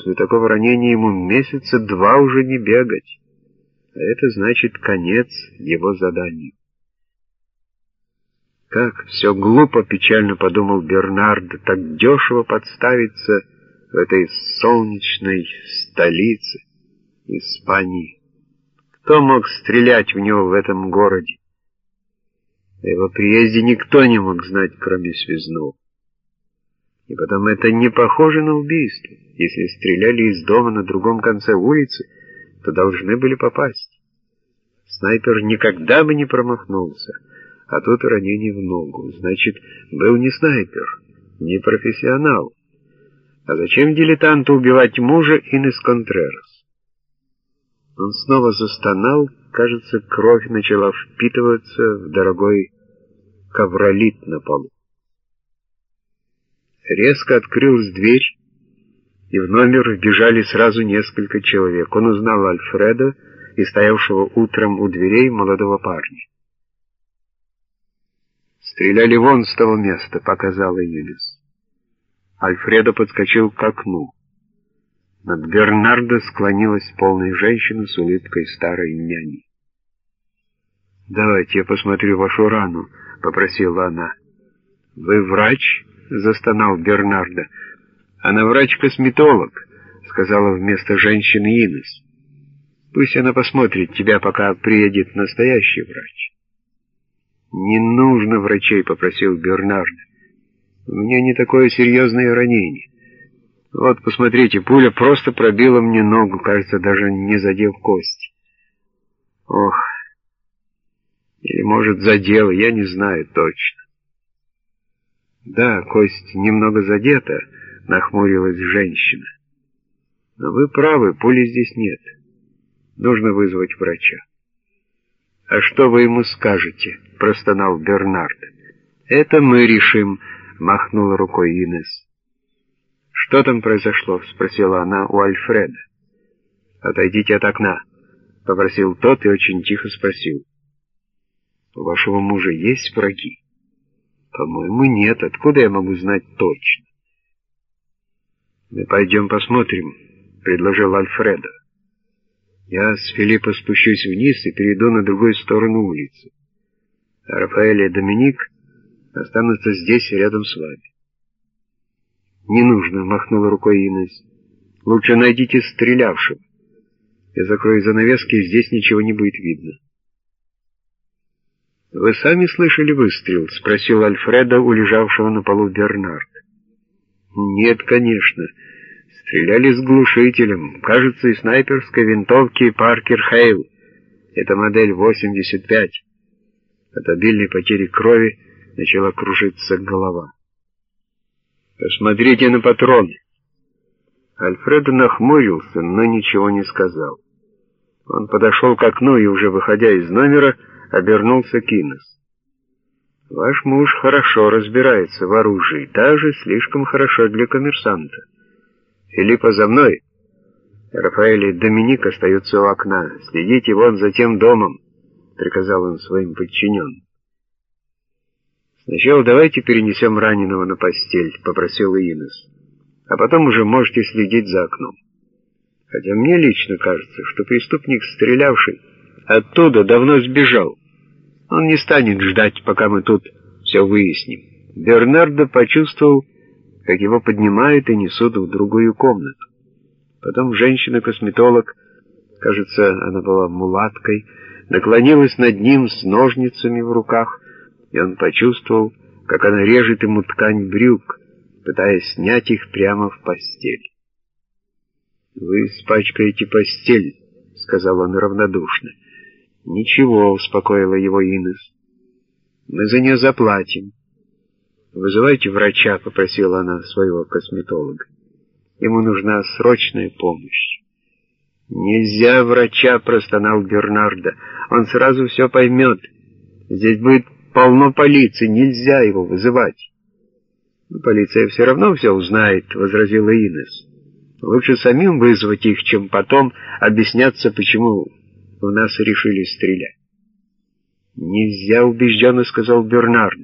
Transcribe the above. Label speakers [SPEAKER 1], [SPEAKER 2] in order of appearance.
[SPEAKER 1] После такого ранения ему месяца два уже не бегать. А это значит конец его заданию. Как все глупо, печально подумал Бернард, так дешево подставиться в этой солнечной столице Испании. Кто мог стрелять в него в этом городе? О его приезде никто не мог знать, кроме связного. И потом это не похоже на убийство. Если стреляли из дома на другом конце улицы, то должны были попасть. Снайпер никогда бы не промахнулся, а тут ранение в ногу. Значит, был не снайпер, не профессионал. А зачем дилетанту убивать мужа Инес Контрерас? Он снова застонал, кажется, кровь начала впитываться в дорогой ковролит на полу. Резко открылась дверь, и в номер вбежали сразу несколько человек. Он узнал Альфреда и стоявшего утром у дверей молодого парня. «Стреляли вон с того места», — показала Юлис. Альфредо подскочил к окну. Над Бернардо склонилась полная женщина с улыбкой старой няни. «Давайте я посмотрю вашу рану», — попросила она. «Вы врач?» — застонал Бернардо. «Она врач-косметолог», — сказала вместо женщины Инес. «Пусть она посмотрит тебя, пока приедет настоящий врач». «Не нужно врачей», — попросил Бернардо. «У меня не такое серьезное ранение. Вот, посмотрите, пуля просто пробила мне ногу, кажется, даже не задев кость. Ох, или, может, задела, я не знаю точно». «Да, кость немного задета», — нахмурилась женщина. «Но вы правы, пули здесь нет. Нужно вызвать врача». «А что вы ему скажете?» — простонал Бернард. «Это мы решим», — махнула рукой Инес. «Что там произошло?» — спросила она у Альфреда. «Отойдите от окна», — попросил тот и очень тихо спросил. «У вашего мужа есть враги?» По-моему, нет. Откуда я могу знать точно? Мы пойдем посмотрим, предложил Альфредо. Я с Филиппо спущусь вниз и перейду на другую сторону улицы. А Рафаэль и Доминик останутся здесь рядом с вами. «Не нужно», — махнула рукой Инес. «Лучше найдите стрелявшего. Я закрою занавески, и здесь ничего не будет видно». «Вы сами слышали выстрел?» — спросил Альфреда у лежавшего на полу Бернард. «Нет, конечно. Стреляли с глушителем. Кажется, из снайперской винтовки Паркер Хейл. Это модель 85. От обильной потери крови начала кружиться голова. «Посмотрите на патроны!» Альфредо нахмурился, но ничего не сказал. Он подошел к окну и, уже выходя из номера, обернулся Кинес. «Ваш муж хорошо разбирается в оружии, даже слишком хорошо для коммерсанта. Филиппа за мной. Рафаэль и Доминик остаются у окна. Следите вон за тем домом», — приказал он своим подчиненным. «Сначала давайте перенесем раненого на постель», — попросил Инес. «А потом уже можете следить за окном. Хотя мне лично кажется, что преступник, стрелявший, оттуда давно сбежал. Он не станет ждать, пока мы тут все выясним. Бернардо почувствовал, как его поднимают и несут в другую комнату. Потом женщина-косметолог, кажется, она была мулаткой, наклонилась над ним с ножницами в руках, и он почувствовал, как она режет ему ткань брюк, пытаясь снять их прямо в постель. «Вы испачкаете постель», — сказал он равнодушно. «Ничего», — успокоила его Инес. «Мы за нее заплатим». «Вызывайте врача», — попросила она своего косметолога. «Ему нужна срочная помощь». «Нельзя врача», — простонал Бернардо. «Он сразу все поймет. Здесь будет полно полиции, нельзя его вызывать». «Ну, «Полиция все равно все узнает», — возразила Инес. «Лучше самим вызвать их, чем потом объясняться, почему в нас решили стрелять. «Нельзя», — убежденно сказал Бернард.